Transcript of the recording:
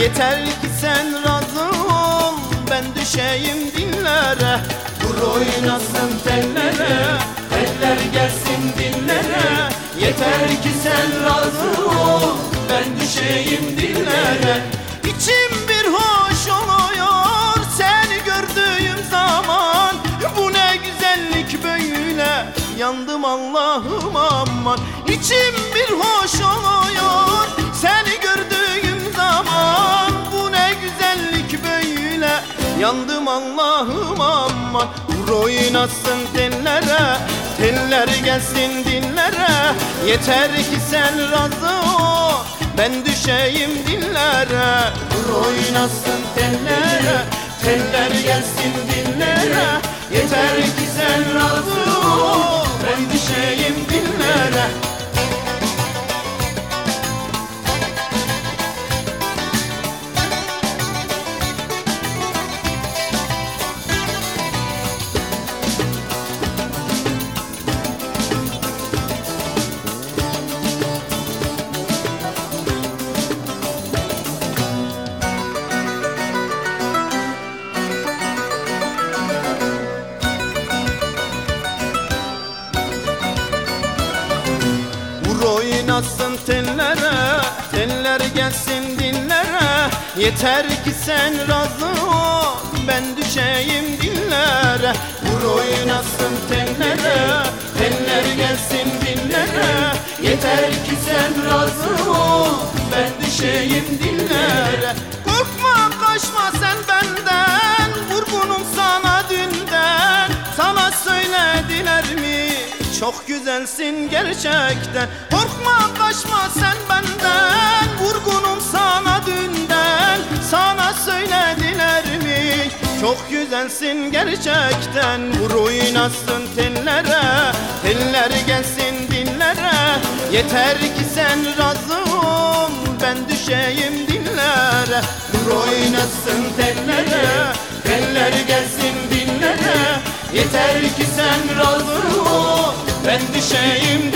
Yeter ki sen razı ol Ben düşeyim dillere Vur oynasın tellere. Teller gelsin dillere Yeter ki sen razı ol Ben düşeyim dillere İçim bir hoş oluyor Seni gördüğüm zaman. Bu ne güzellik böyle Yandım Allah'ım aman. İçim bir hoş oluyor. Seni gördüğüm zaman Bu ne güzellik böyle. Yandım Allah'ım aman Vur oynasın tellere. Teller gelsin dillere. Yeter ki sen razı ol Ben düşeyim dillere. Vur oynasın tellere. Teller gelsin dillere. Yeter ki sen razı ol Vur oynasın tellere Teller gelsin dillere Yeter ki sen razı ol Ben düşeyim dillere oynasın tellere Teller gelsin dillere Yeter ki sen razı ol Ben düşeyim dillere Korkma kaçma sen benden Vurgunum sana dünden. Sana söylediler mi? Çok güzelsin gerçekten. Korkma kaçma sen benden Vurgunum sana dünden Güzelsin gerçekten. Vur oynasın tellere Teller gelsin dillere Yeter ki sen razı ol Ben düşeyim dillere Vur oynasın tellere Teller gelsin dillere Yeter ki sen razı ol Ben düşeyim